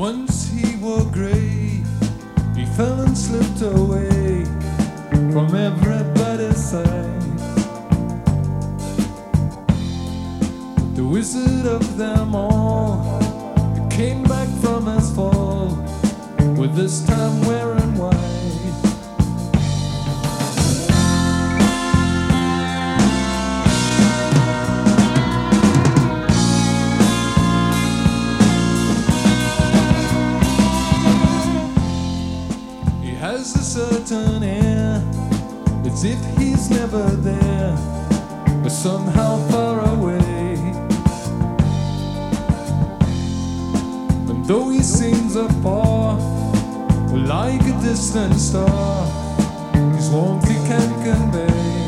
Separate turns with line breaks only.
Once he wore grey, he fell and slipped away from everybody's sight. The wizard of them all came back from his fall with this time where. Has a certain air, as if he's never there, but somehow far away. And though he seems afar, like a distant star, his warmth he can't convey.